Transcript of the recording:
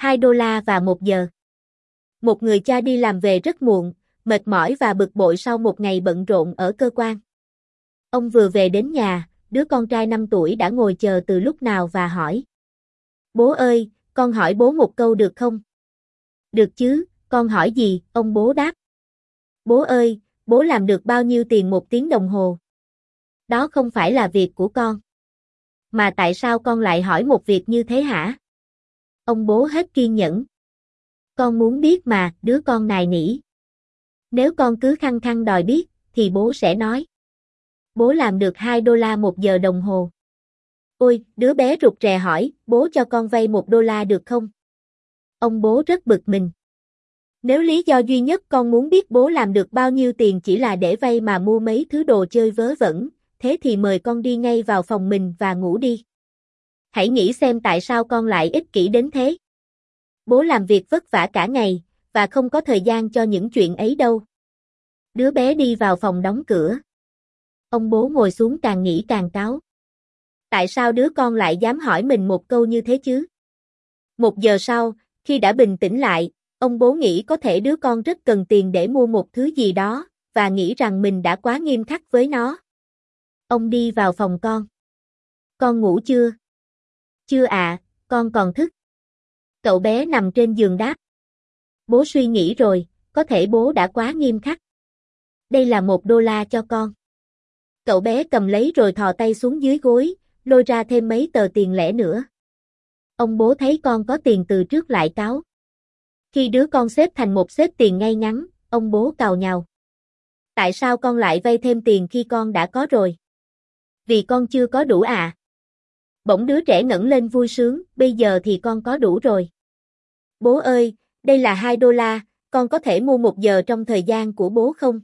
2 đô la và 1 giờ. Một người cha đi làm về rất muộn, mệt mỏi và bực bội sau một ngày bận rộn ở cơ quan. Ông vừa về đến nhà, đứa con trai 5 tuổi đã ngồi chờ từ lúc nào và hỏi. Bố ơi, con hỏi bố một câu được không? Được chứ, con hỏi gì, ông bố đáp. Bố ơi, bố làm được bao nhiêu tiền một tiếng đồng hồ? Đó không phải là việc của con. Mà tại sao con lại hỏi một việc như thế hả? Ông bố hết kiên nhẫn. Con muốn biết mà, đứa con nài nỉ. Nếu con cứ khăng khăng đòi biết, thì bố sẽ nói. Bố làm được 2 đô la một giờ đồng hồ. Ôi, đứa bé rụt rè hỏi, bố cho con vay 1 đô la được không? Ông bố rất bực mình. Nếu lý do duy nhất con muốn biết bố làm được bao nhiêu tiền chỉ là để vay mà mua mấy thứ đồ chơi vớ vẩn, thế thì mời con đi ngay vào phòng mình và ngủ đi. Hãy nghĩ xem tại sao con lại ích kỷ đến thế. Bố làm việc vất vả cả ngày, và không có thời gian cho những chuyện ấy đâu. Đứa bé đi vào phòng đóng cửa. Ông bố ngồi xuống càng nghĩ càng cáo. Tại sao đứa con lại dám hỏi mình một câu như thế chứ? Một giờ sau, khi đã bình tĩnh lại, ông bố nghĩ có thể đứa con rất cần tiền để mua một thứ gì đó, và nghĩ rằng mình đã quá nghiêm khắc với nó. Ông đi vào phòng con. Con ngủ chưa? Chưa à, con còn thức. Cậu bé nằm trên giường đáp. Bố suy nghĩ rồi, có thể bố đã quá nghiêm khắc. Đây là một đô la cho con. Cậu bé cầm lấy rồi thò tay xuống dưới gối, lôi ra thêm mấy tờ tiền lẻ nữa. Ông bố thấy con có tiền từ trước lại cáo. Khi đứa con xếp thành một xếp tiền ngay ngắn, ông bố cào nhào. Tại sao con lại vay thêm tiền khi con đã có rồi? Vì con chưa có đủ à? Bỗng đứa trẻ ngẩng lên vui sướng, bây giờ thì con có đủ rồi. Bố ơi, đây là 2 đô la, con có thể mua một giờ trong thời gian của bố không?